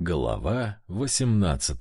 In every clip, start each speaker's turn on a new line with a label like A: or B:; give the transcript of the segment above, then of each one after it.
A: Глава 18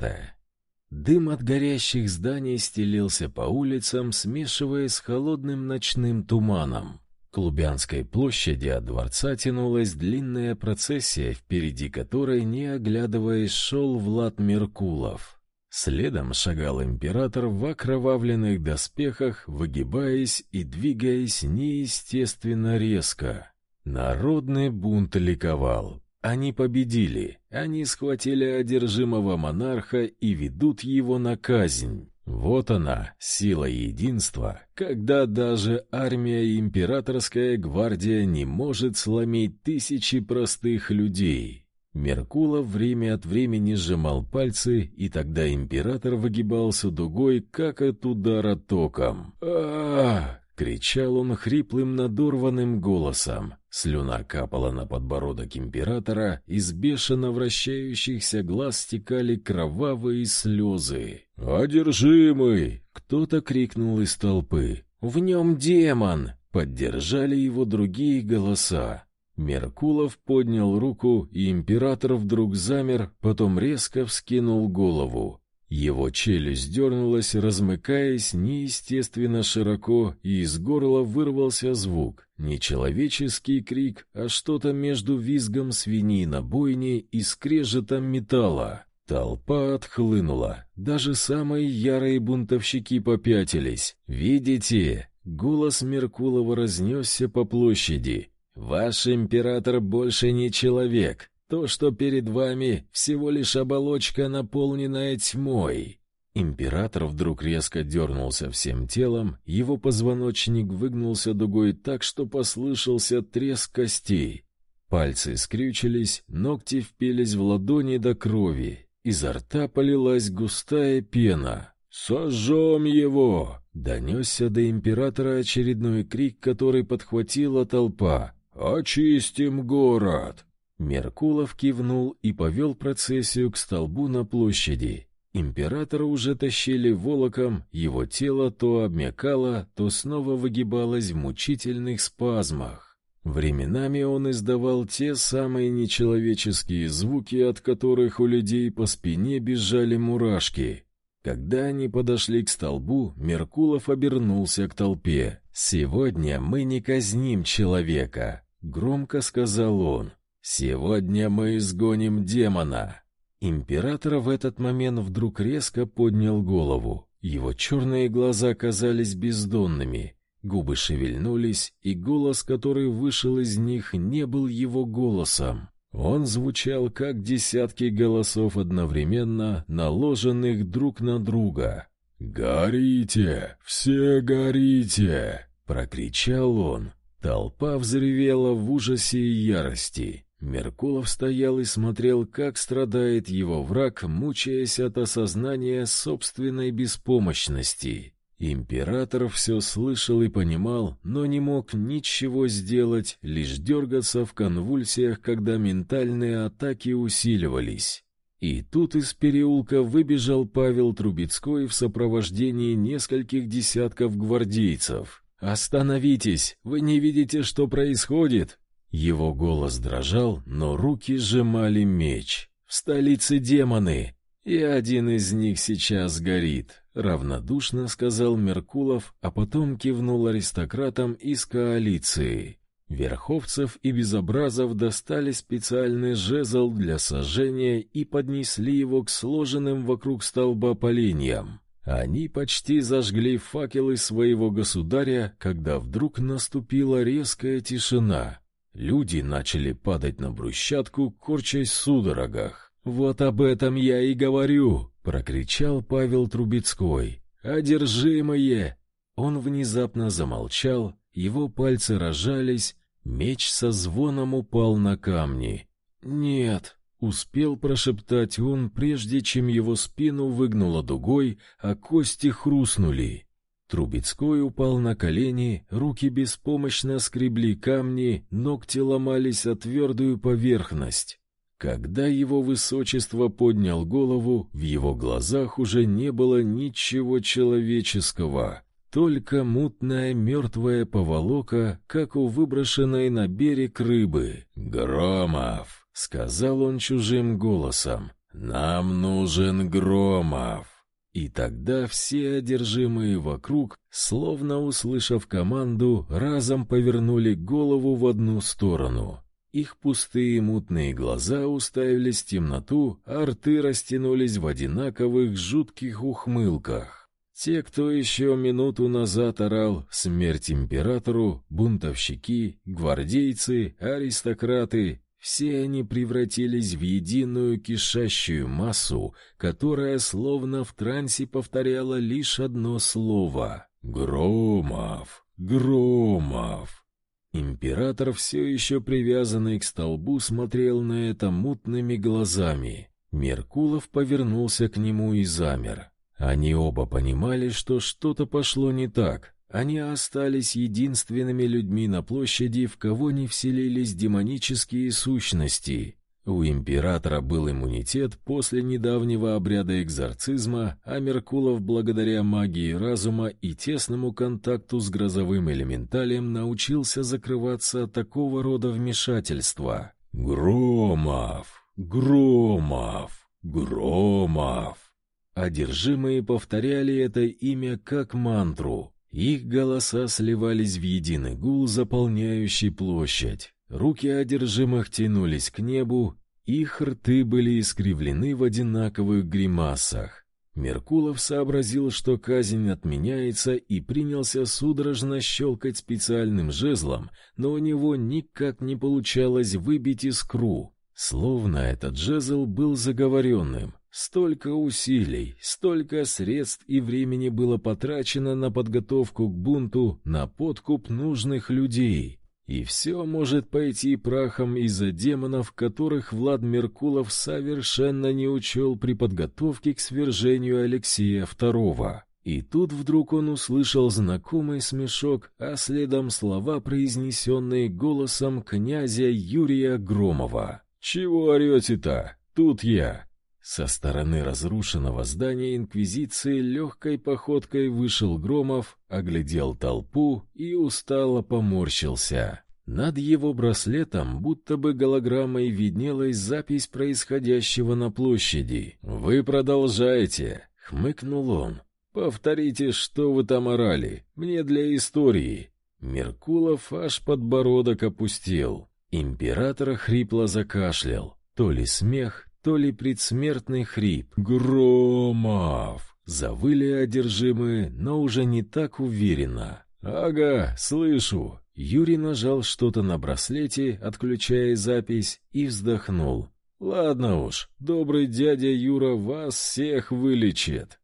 A: Дым от горящих зданий стелился по улицам, смешиваясь с холодным ночным туманом. К Лубянской площади от дворца тянулась длинная процессия, впереди которой, не оглядываясь, шел Влад Меркулов. Следом шагал император в окровавленных доспехах, выгибаясь и двигаясь неестественно резко. Народный бунт ликовал. Они победили. Они схватили одержимого монарха и ведут его на казнь. Вот она, сила единства, когда даже армия императорская гвардия не может сломить тысячи простых людей. Меркулов время от времени сжимал пальцы, и тогда император выгибался дугой, как от удара током. а, -а, -а кричал он хриплым надорванным голосом. Слюна капала на подбородок императора, из бешено вращающихся глаз стекали кровавые слезы. «Одержимый!» — кто-то крикнул из толпы. «В нем демон!» — поддержали его другие голоса. Меркулов поднял руку, и император вдруг замер, потом резко вскинул голову. Его челюсть дернулась, размыкаясь неестественно широко, и из горла вырвался звук. Не человеческий крик, а что-то между визгом свиньи на бойне и скрежетом металла. Толпа отхлынула. Даже самые ярые бунтовщики попятились. «Видите?» Голос Меркулова разнесся по площади. «Ваш император больше не человек. То, что перед вами, всего лишь оболочка, наполненная тьмой. Император вдруг резко дернулся всем телом, его позвоночник выгнулся дугой так, что послышался треск костей. Пальцы скрючились, ногти впились в ладони до крови. Изо рта полилась густая пена. «Сожжем его!» — донесся до императора очередной крик, который подхватила толпа. «Очистим город!» Меркулов кивнул и повел процессию к столбу на площади. Императора уже тащили волоком, его тело то обмякало, то снова выгибалось в мучительных спазмах. Временами он издавал те самые нечеловеческие звуки, от которых у людей по спине бежали мурашки. Когда они подошли к столбу, Меркулов обернулся к толпе. «Сегодня мы не казним человека», — громко сказал он. «Сегодня мы изгоним демона!» Император в этот момент вдруг резко поднял голову. Его черные глаза казались бездонными, губы шевельнулись, и голос, который вышел из них, не был его голосом. Он звучал, как десятки голосов одновременно, наложенных друг на друга. «Горите! Все горите!» — прокричал он. Толпа взревела в ужасе и ярости. Меркулов стоял и смотрел, как страдает его враг, мучаясь от осознания собственной беспомощности. Император все слышал и понимал, но не мог ничего сделать, лишь дергаться в конвульсиях, когда ментальные атаки усиливались. И тут из переулка выбежал Павел Трубецкой в сопровождении нескольких десятков гвардейцев. «Остановитесь! Вы не видите, что происходит? Его голос дрожал, но руки сжимали меч. «В столице демоны, и один из них сейчас горит», — равнодушно сказал Меркулов, а потом кивнул аристократам из коалиции. Верховцев и Безобразов достали специальный жезл для сожжения и поднесли его к сложенным вокруг столба поленьям. Они почти зажгли факелы своего государя, когда вдруг наступила резкая тишина. Люди начали падать на брусчатку, корчась в судорогах. «Вот об этом я и говорю!» — прокричал Павел Трубецкой. «Одержимые!» Он внезапно замолчал, его пальцы разжались, меч со звоном упал на камни. «Нет!» — успел прошептать он, прежде чем его спину выгнуло дугой, а кости хрустнули. Трубецкой упал на колени, руки беспомощно скребли камни, ногти ломались о твердую поверхность. Когда его высочество поднял голову, в его глазах уже не было ничего человеческого, только мутная мертвая поволока, как у выброшенной на берег рыбы. «Громов!» — сказал он чужим голосом. «Нам нужен Громов!» И тогда все одержимые вокруг, словно услышав команду, разом повернули голову в одну сторону. Их пустые мутные глаза уставились в темноту, а рты растянулись в одинаковых жутких ухмылках. Те, кто еще минуту назад орал «Смерть императору», бунтовщики, гвардейцы, аристократы, все они превратились в единую кишащую массу, которая словно в трансе повторяла лишь одно слово — «Громов! Громов!». Император, все еще привязанный к столбу, смотрел на это мутными глазами. Меркулов повернулся к нему и замер. Они оба понимали, что что-то пошло не так, они остались единственными людьми на площади, в кого не вселились демонические сущности. У императора был иммунитет после недавнего обряда экзорцизма, а Меркулов, благодаря магии разума и тесному контакту с грозовым элементалем, научился закрываться от такого рода вмешательства. «Громов! Громов! Громов!» Одержимые повторяли это имя как мантру. Их голоса сливались в единый гул, заполняющий площадь. Руки одержимых тянулись к небу, их рты были искривлены в одинаковых гримасах. Меркулов сообразил, что казнь отменяется, и принялся судорожно щелкать специальным жезлом, но у него никак не получалось выбить искру, словно этот жезл был заговоренным. Столько усилий, столько средств и времени было потрачено на подготовку к бунту, на подкуп нужных людей. И все может пойти прахом из-за демонов, которых Влад Меркулов совершенно не учел при подготовке к свержению Алексея II. И тут вдруг он услышал знакомый смешок, а следом слова, произнесенные голосом князя Юрия Громова. «Чего орете-то? Тут я!» Со стороны разрушенного здания Инквизиции легкой походкой вышел Громов, оглядел толпу и устало поморщился. Над его браслетом будто бы голограммой виднелась запись происходящего на площади. «Вы продолжаете», — хмыкнул он. «Повторите, что вы там орали. Мне для истории». Меркулов аж подбородок опустил. Император хрипло закашлял. То ли смех, то ли предсмертный хрип. «Громов!» Завыли одержимые, но уже не так уверенно. «Ага, слышу!» Юрий нажал что-то на браслете, отключая запись, и вздохнул. «Ладно уж, добрый дядя Юра вас всех вылечит!»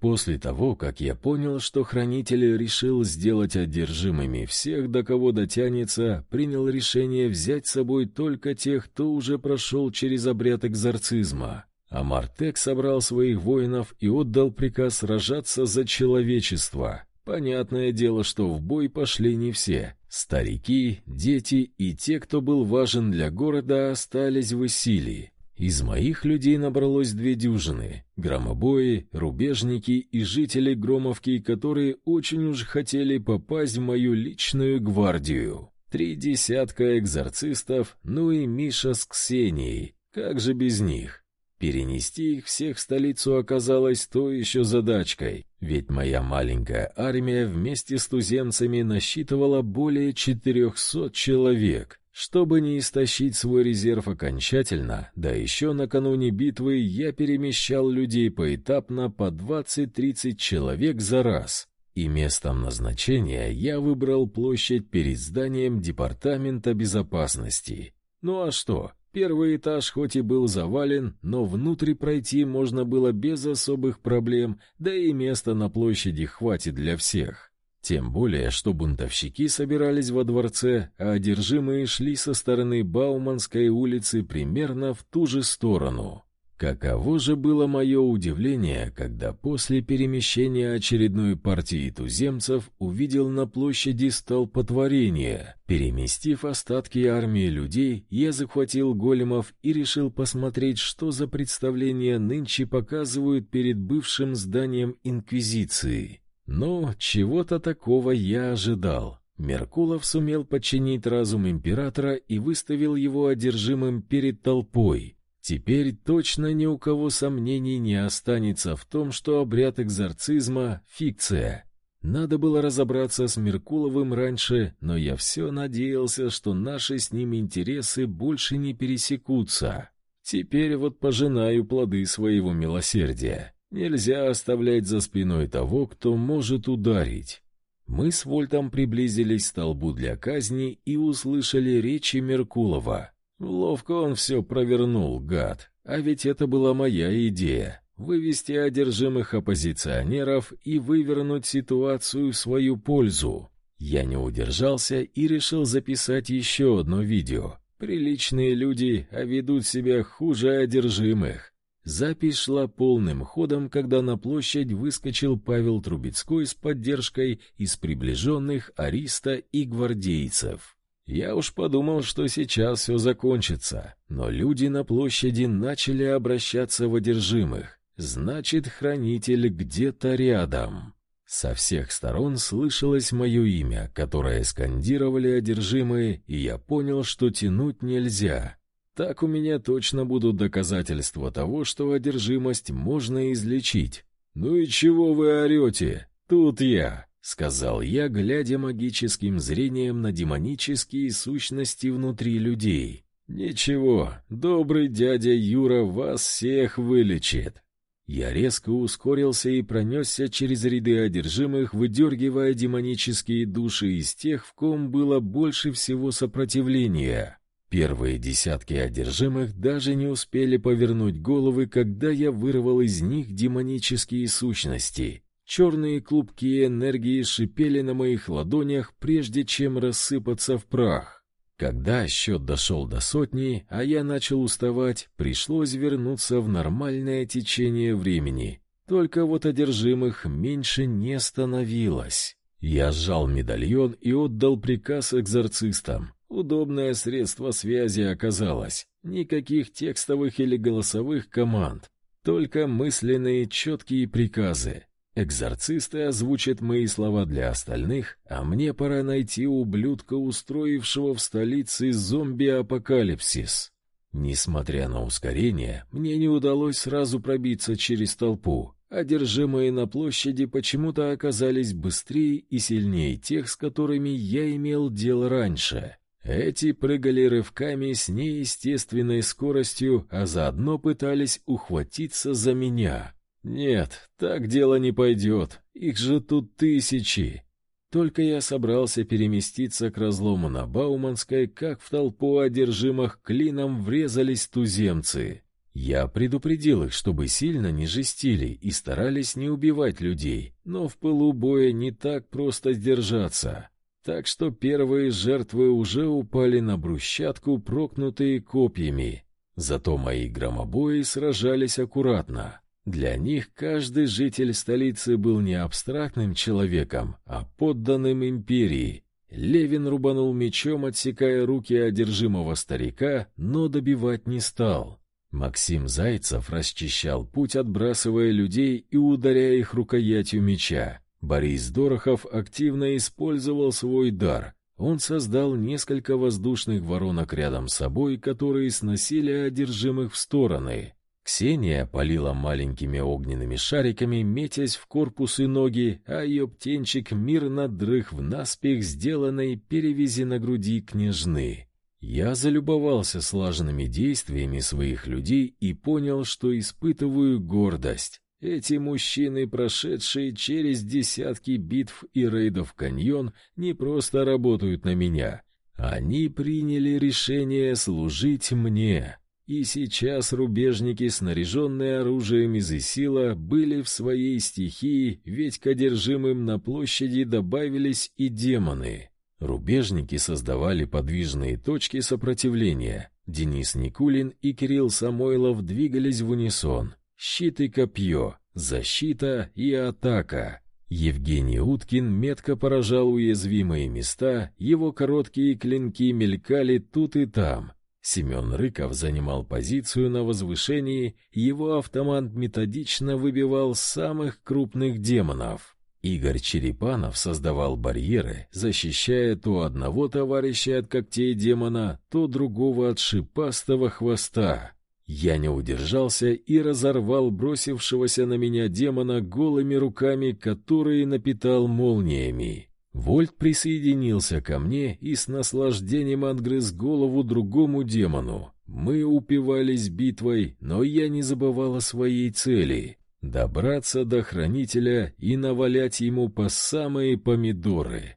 A: После того, как я понял, что хранитель решил сделать одержимыми всех, до кого дотянется, принял решение взять с собой только тех, кто уже прошел через обряд экзорцизма. А Мартек собрал своих воинов и отдал приказ сражаться за человечество. Понятное дело, что в бой пошли не все. Старики, дети и те, кто был важен для города, остались в Исилии. Из моих людей набралось две дюжины — громобои, рубежники и жители Громовки, которые очень уж хотели попасть в мою личную гвардию. Три десятка экзорцистов, ну и Миша с Ксенией. Как же без них? Перенести их всех в столицу оказалось то еще задачкой, ведь моя маленькая армия вместе с туземцами насчитывала более четырехсот человек — чтобы не истощить свой резерв окончательно, да еще накануне битвы я перемещал людей поэтапно по 20-30 человек за раз. И местом назначения я выбрал площадь перед зданием Департамента безопасности. Ну а что? Первый этаж хоть и был завален, но внутрь пройти можно было без особых проблем, да и места на площади хватит для всех. Тем более, что бунтовщики собирались во дворце, а одержимые шли со стороны Бауманской улицы примерно в ту же сторону. Каково же было мое удивление, когда после перемещения очередной партии туземцев увидел на площади столпотворение. Переместив остатки армии людей, я захватил големов и решил посмотреть, что за представление нынче показывают перед бывшим зданием Инквизиции. Но чего-то такого я ожидал. Меркулов сумел подчинить разум императора и выставил его одержимым перед толпой. Теперь точно ни у кого сомнений не останется в том, что обряд экзорцизма — фикция. Надо было разобраться с Меркуловым раньше, но я все надеялся, что наши с ним интересы больше не пересекутся. Теперь вот пожинаю плоды своего милосердия. Нельзя оставлять за спиной того, кто может ударить. Мы с Вольтом приблизились к столбу для казни и услышали речи Меркулова. Ловко он все провернул, гад. А ведь это была моя идея — вывести одержимых оппозиционеров и вывернуть ситуацию в свою пользу. Я не удержался и решил записать еще одно видео. Приличные люди, а ведут себя хуже одержимых. Запись шла полным ходом, когда на площадь выскочил Павел Трубецкой с поддержкой из приближенных Ариста и гвардейцев. Я уж подумал, что сейчас все закончится, но люди на площади начали обращаться в одержимых. Значит, хранитель где-то рядом. Со всех сторон слышалось мое имя, которое скандировали одержимые, и я понял, что тянуть нельзя. Так у меня точно будут доказательства того, что одержимость можно излечить. «Ну и чего вы орете? Тут я!» — сказал я, глядя магическим зрением на демонические сущности внутри людей. «Ничего, добрый дядя Юра вас всех вылечит!» Я резко ускорился и пронесся через ряды одержимых, выдергивая демонические души из тех, в ком было больше всего сопротивления. Первые десятки одержимых даже не успели повернуть головы, когда я вырвал из них демонические сущности. Черные клубки энергии шипели на моих ладонях, прежде чем рассыпаться в прах. Когда счет дошел до сотни, а я начал уставать, пришлось вернуться в нормальное течение времени. Только вот одержимых меньше не становилось. Я сжал медальон и отдал приказ экзорцистам. Удобное средство связи оказалось. Никаких текстовых или голосовых команд, только мысленные четкие приказы. Экзорцисты озвучат мои слова для остальных, а мне пора найти ублюдка, устроившего в столице зомби-апокалипсис. Несмотря на ускорение, мне не удалось сразу пробиться через толпу. Одержимые на площади почему-то оказались быстрее и сильнее тех, с которыми я имел дело раньше. Эти прыгали рывками с неестественной скоростью, а заодно пытались ухватиться за меня. Нет, так дело не пойдет, их же тут тысячи. Только я собрался переместиться к разлому на Бауманской, как в толпу одержимых клином врезались туземцы. Я предупредил их, чтобы сильно не жестили и старались не убивать людей, но в пылу боя не так просто сдержаться так что первые жертвы уже упали на брусчатку, прокнутые копьями. Зато мои громобои сражались аккуратно. Для них каждый житель столицы был не абстрактным человеком, а подданным империи. Левин рубанул мечом, отсекая руки одержимого старика, но добивать не стал. Максим Зайцев расчищал путь, отбрасывая людей и ударяя их рукоятью меча. Борис Дорохов активно использовал свой дар. Он создал несколько воздушных воронок рядом с собой, которые сносили одержимых в стороны. Ксения полила маленькими огненными шариками, метясь в корпус и ноги, а ее птенчик мирно дрых в наспех сделанной перевязи на груди княжны. Я залюбовался слаженными действиями своих людей и понял, что испытываю гордость. Эти мужчины, прошедшие через десятки битв и рейдов каньон, не просто работают на меня. Они приняли решение служить мне. И сейчас рубежники, снаряженные оружием из Исила, были в своей стихии, ведь к одержимым на площади добавились и демоны. Рубежники создавали подвижные точки сопротивления. Денис Никулин и Кирилл Самойлов двигались в унисон. Щит и копье, защита и атака. Евгений Уткин метко поражал уязвимые места, его короткие клинки мелькали тут и там. Семен Рыков занимал позицию на возвышении, его автомат методично выбивал самых крупных демонов. Игорь Черепанов создавал барьеры, защищая то одного товарища от когтей демона, то другого от шипастого хвоста. Я не удержался и разорвал бросившегося на меня демона голыми руками, которые напитал молниями. Вольт присоединился ко мне и с наслаждением отгрыз голову другому демону. Мы упивались битвой, но я не забывал о своей цели — добраться до хранителя и навалять ему по самые помидоры.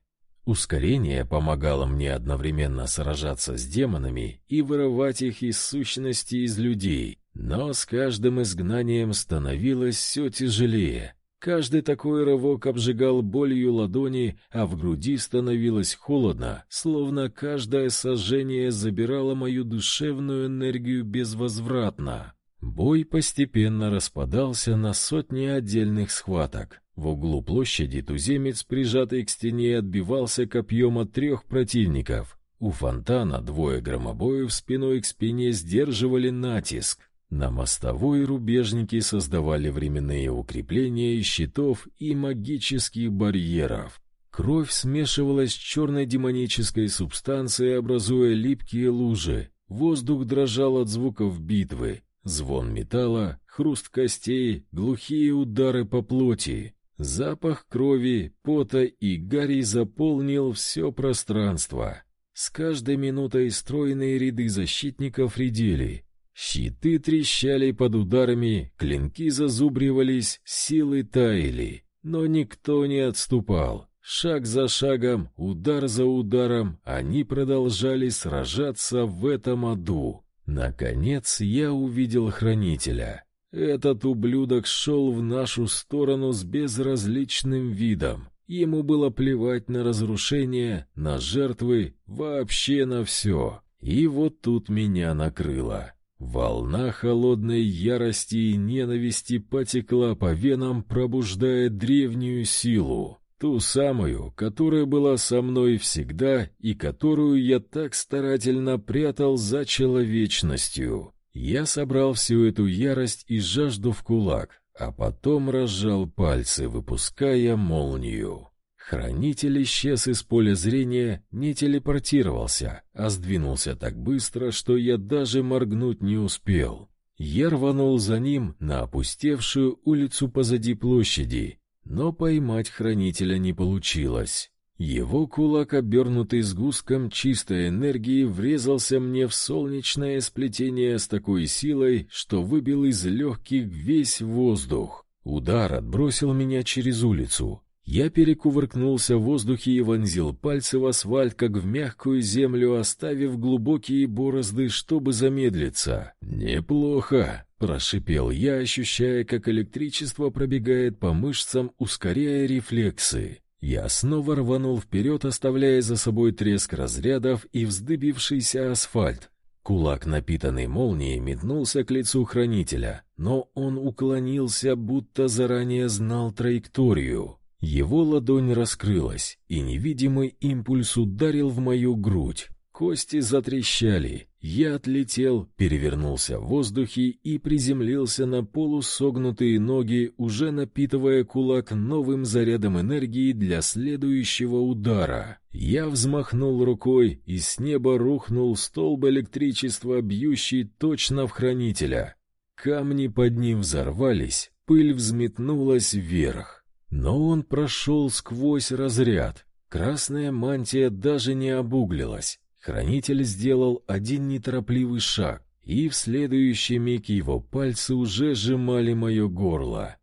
A: Ускорение помогало мне одновременно сражаться с демонами и вырывать их из сущности из людей, но с каждым изгнанием становилось все тяжелее. Каждый такой рывок обжигал болью ладони, а в груди становилось холодно, словно каждое сожжение забирало мою душевную энергию безвозвратно. Бой постепенно распадался на сотни отдельных схваток. В углу площади туземец, прижатый к стене, отбивался копьем от трех противников. У фонтана двое громобоев спиной к спине сдерживали натиск. На мостовой рубежники создавали временные укрепления щитов и магических барьеров. Кровь смешивалась с черной демонической субстанцией, образуя липкие лужи. Воздух дрожал от звуков битвы. Звон металла, хруст костей, глухие удары по плоти. Запах крови, пота и гари заполнил все пространство. С каждой минутой стройные ряды защитников редели. Щиты трещали под ударами, клинки зазубривались, силы таяли. Но никто не отступал. Шаг за шагом, удар за ударом, они продолжали сражаться в этом аду. Наконец я увидел хранителя. Этот ублюдок шел в нашу сторону с безразличным видом. Ему было плевать на разрушение, на жертвы, вообще на все. И вот тут меня накрыло. Волна холодной ярости и ненависти потекла по венам, пробуждая древнюю силу. Ту самую, которая была со мной всегда и которую я так старательно прятал за человечностью. Я собрал всю эту ярость и жажду в кулак, а потом разжал пальцы, выпуская молнию. Хранитель исчез из поля зрения, не телепортировался, а сдвинулся так быстро, что я даже моргнуть не успел. Я рванул за ним на опустевшую улицу позади площади но поймать хранителя не получилось. Его кулак, обернутый сгустком чистой энергии, врезался мне в солнечное сплетение с такой силой, что выбил из легких весь воздух. Удар отбросил меня через улицу. Я перекувыркнулся в воздухе и вонзил пальцы в асфальт, как в мягкую землю, оставив глубокие борозды, чтобы замедлиться. «Неплохо», — прошипел я, ощущая, как электричество пробегает по мышцам, ускоряя рефлексы. Я снова рванул вперед, оставляя за собой треск разрядов и вздыбившийся асфальт. Кулак, напитанный молнией, метнулся к лицу хранителя, но он уклонился, будто заранее знал траекторию. Его ладонь раскрылась, и невидимый импульс ударил в мою грудь. Кости затрещали. Я отлетел, перевернулся в воздухе и приземлился на полусогнутые ноги, уже напитывая кулак новым зарядом энергии для следующего удара. Я взмахнул рукой, и с неба рухнул столб электричества, бьющий точно в хранителя. Камни под ним взорвались, пыль взметнулась вверх. Но он прошел сквозь разряд. Красная мантия даже не обуглилась. Хранитель сделал один неторопливый шаг, и в следующий миг его пальцы уже сжимали мое горло.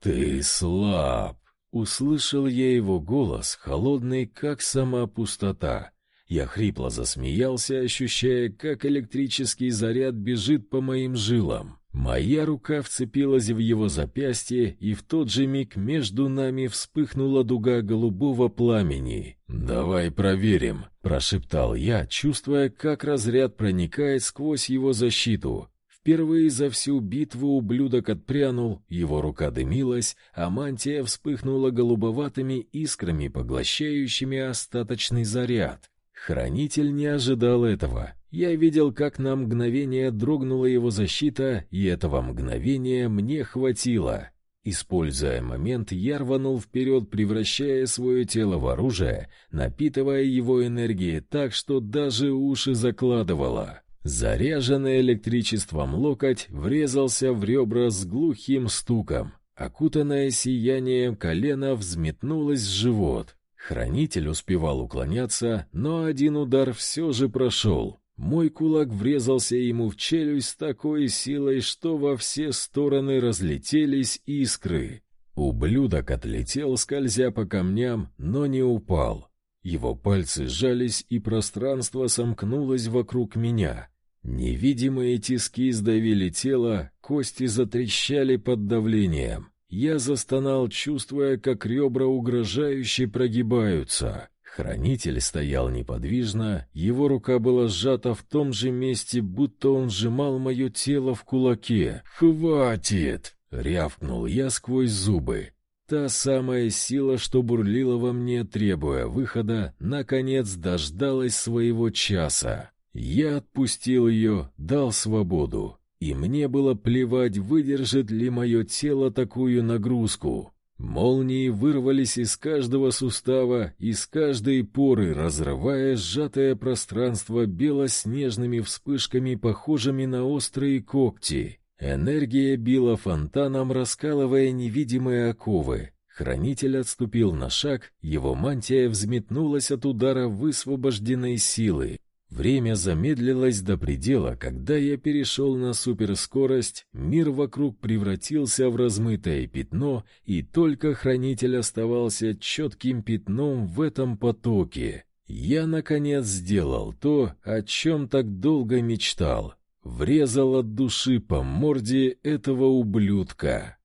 A: «Ты слаб!» Услышал я его голос, холодный, как сама пустота. Я хрипло засмеялся, ощущая, как электрический заряд бежит по моим жилам. Моя рука вцепилась в его запястье, и в тот же миг между нами вспыхнула дуга голубого пламени. «Давай проверим», — прошептал я, чувствуя, как разряд проникает сквозь его защиту. Впервые за всю битву ублюдок отпрянул, его рука дымилась, а мантия вспыхнула голубоватыми искрами, поглощающими остаточный заряд. Хранитель не ожидал этого. Я видел, как на мгновение дрогнула его защита, и этого мгновения мне хватило. Используя момент, я рванул вперед, превращая свое тело в оружие, напитывая его энергией так, что даже уши закладывало. Заряженный электричеством локоть врезался в ребра с глухим стуком. Окутанное сиянием колено взметнулось в живот. Хранитель успевал уклоняться, но один удар все же прошел. Мой кулак врезался ему в челюсть с такой силой, что во все стороны разлетелись искры. Ублюдок отлетел, скользя по камням, но не упал. Его пальцы сжались, и пространство сомкнулось вокруг меня. Невидимые тиски сдавили тело, кости затрещали под давлением. Я застонал, чувствуя, как ребра угрожающе прогибаются. Хранитель стоял неподвижно, его рука была сжата в том же месте, будто он сжимал мое тело в кулаке. «Хватит!» — рявкнул я сквозь зубы. Та самая сила, что бурлила во мне, требуя выхода, наконец дождалась своего часа. Я отпустил ее, дал свободу, и мне было плевать, выдержит ли мое тело такую нагрузку. Молнии вырвались из каждого сустава, из каждой поры, разрывая сжатое пространство белоснежными вспышками, похожими на острые когти. Энергия била фонтаном, раскалывая невидимые оковы. Хранитель отступил на шаг, его мантия взметнулась от удара высвобожденной силы. Время замедлилось до предела, когда я перешел на суперскорость, мир вокруг превратился в размытое пятно, и только хранитель оставался четким пятном в этом потоке. Я, наконец, сделал то, о чем так долго мечтал. Врезал от души по морде этого ублюдка.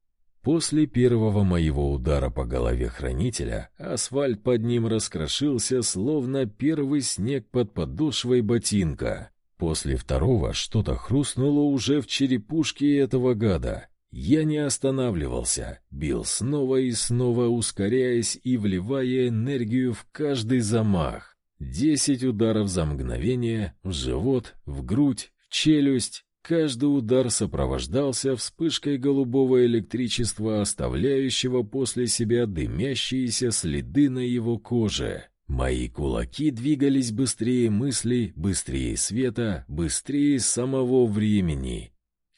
A: После первого моего удара по голове хранителя асфальт под ним раскрошился, словно первый снег под подошвой ботинка. После второго что-то хрустнуло уже в черепушке этого гада. Я не останавливался, бил снова и снова, ускоряясь и вливая энергию в каждый замах. Десять ударов за мгновение в живот, в грудь, в челюсть, Каждый удар сопровождался вспышкой голубого электричества, оставляющего после себя дымящиеся следы на его коже. Мои кулаки двигались быстрее мысли, быстрее света, быстрее самого времени.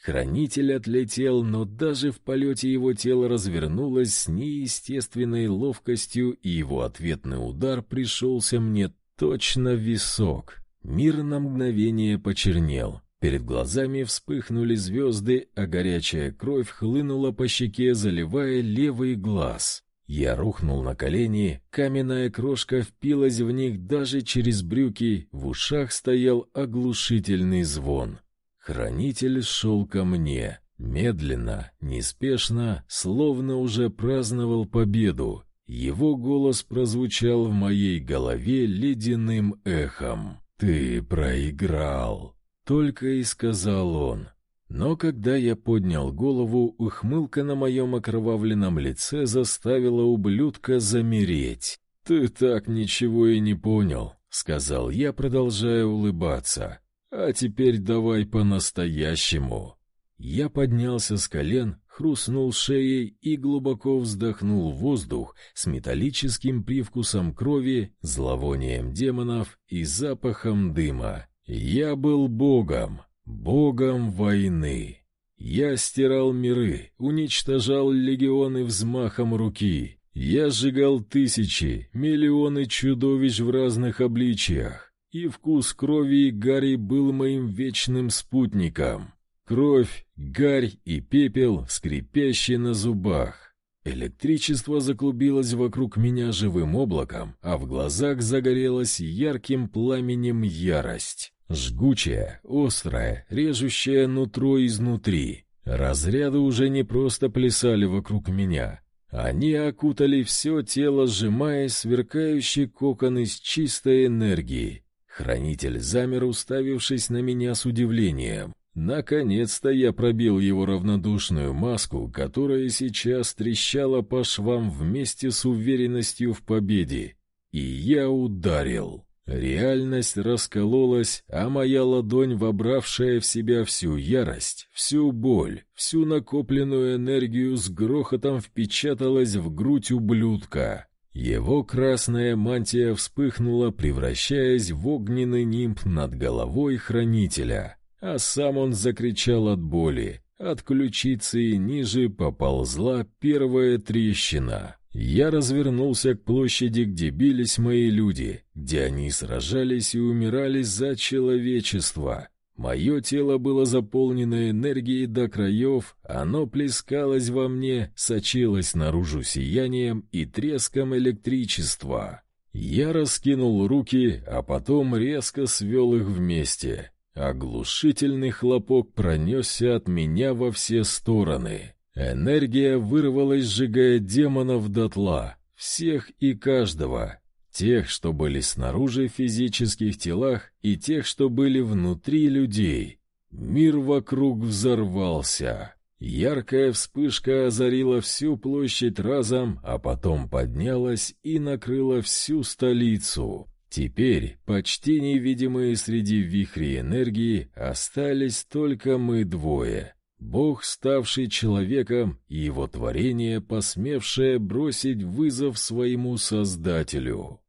A: Хранитель отлетел, но даже в полете его тело развернулось с неестественной ловкостью, и его ответный удар пришелся мне точно в висок. Мир на мгновение почернел. Перед глазами вспыхнули звезды, а горячая кровь хлынула по щеке, заливая левый глаз. Я рухнул на колени, каменная крошка впилась в них даже через брюки, в ушах стоял оглушительный звон. Хранитель шел ко мне, медленно, неспешно, словно уже праздновал победу. Его голос прозвучал в моей голове ледяным эхом. «Ты проиграл!» Только и сказал он. Но когда я поднял голову, ухмылка на моем окровавленном лице заставила ублюдка замереть. «Ты так ничего и не понял», — сказал я, продолжая улыбаться. «А теперь давай по-настоящему». Я поднялся с колен, хрустнул шеей и глубоко вздохнул воздух с металлическим привкусом крови, зловонием демонов и запахом дыма. Я был богом, богом войны. Я стирал миры, уничтожал легионы взмахом руки. Я сжигал тысячи, миллионы чудовищ в разных обличиях. И вкус крови и гари был моим вечным спутником. Кровь, гарь и пепел, скрипящие на зубах. Электричество заклубилось вокруг меня живым облаком, а в глазах загорелась ярким пламенем ярость. Жгучая, острая, режущая нутро изнутри. Разряды уже не просто плясали вокруг меня. Они окутали все тело, сжимая сверкающий кокон из чистой энергии. Хранитель замер, уставившись на меня с удивлением. Наконец-то я пробил его равнодушную маску, которая сейчас трещала по швам вместе с уверенностью в победе. И я ударил. Реальность раскололась, а моя ладонь, вобравшая в себя всю ярость, всю боль, всю накопленную энергию с грохотом впечаталась в грудь ублюдка. Его красная мантия вспыхнула, превращаясь в огненный нимб над головой хранителя, а сам он закричал от боли. От ключицы ниже поползла первая трещина. Я развернулся к площади, где бились мои люди, где они сражались и умирали за человечество. Мое тело было заполнено энергией до краев, оно плескалось во мне, сочилось наружу сиянием и треском электричества. Я раскинул руки, а потом резко свел их вместе. Оглушительный хлопок пронесся от меня во все стороны. Энергия вырвалась, сжигая демонов дотла, всех и каждого, тех, что были снаружи в физических телах, и тех, что были внутри людей. Мир вокруг взорвался. Яркая вспышка озарила всю площадь разом, а потом поднялась и накрыла всю столицу. Теперь, почти невидимые среди вихрей энергии, остались только мы двое. Бог, ставший человеком, и его творение, посмевшее бросить вызов своему Создателю.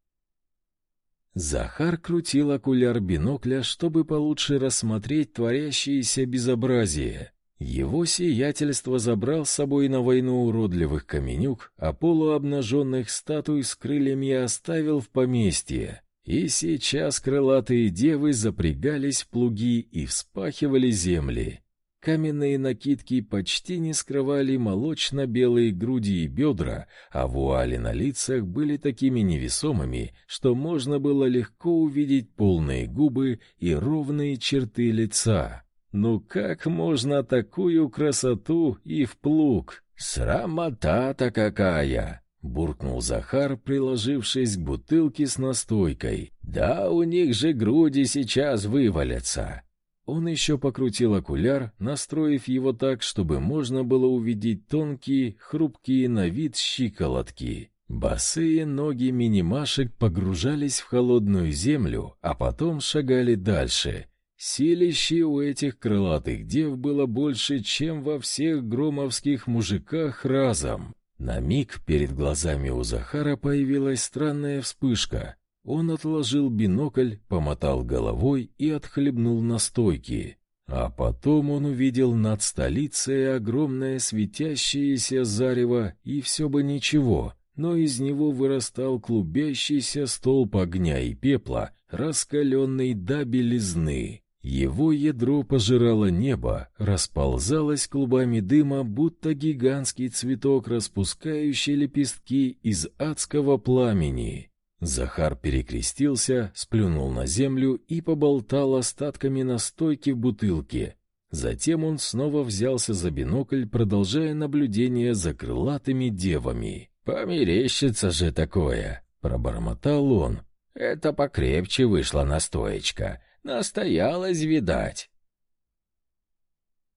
A: Захар крутил окуляр бинокля, чтобы получше рассмотреть творящееся безобразие. Его сиятельство забрал с собой на войну уродливых каменюк, а полуобнаженных статуй с крыльями оставил в поместье. И сейчас крылатые девы запрягались в плуги и вспахивали земли. Каменные накидки почти не скрывали молочно-белые груди и бедра, а вуали на лицах были такими невесомыми, что можно было легко увидеть полные губы и ровные черты лица. Ну как можно такую красоту и в плуг? Срамота-то какая! буркнул Захар, приложившись к бутылке с настойкой. Да у них же груди сейчас вывалятся. Он еще покрутил окуляр, настроив его так, чтобы можно было увидеть тонкие, хрупкие на вид щиколотки. Босые ноги минимашек погружались в холодную землю, а потом шагали дальше. Силищи у этих крылатых дев было больше, чем во всех громовских мужиках разом. На миг перед глазами у Захара появилась странная вспышка. Он отложил бинокль, помотал головой и отхлебнул настойки. А потом он увидел над столицей огромное светящееся зарево, и все бы ничего, но из него вырастал клубящийся столб огня и пепла, раскаленный до белизны. Его ядро пожирало небо, расползалось клубами дыма, будто гигантский цветок, распускающий лепестки из адского пламени. Захар перекрестился, сплюнул на землю и поболтал остатками настойки в бутылке. Затем он снова взялся за бинокль, продолжая наблюдение за крылатыми девами. «Померещится же такое!» — пробормотал он. «Это покрепче вышла настоечка. Настоялась, видать».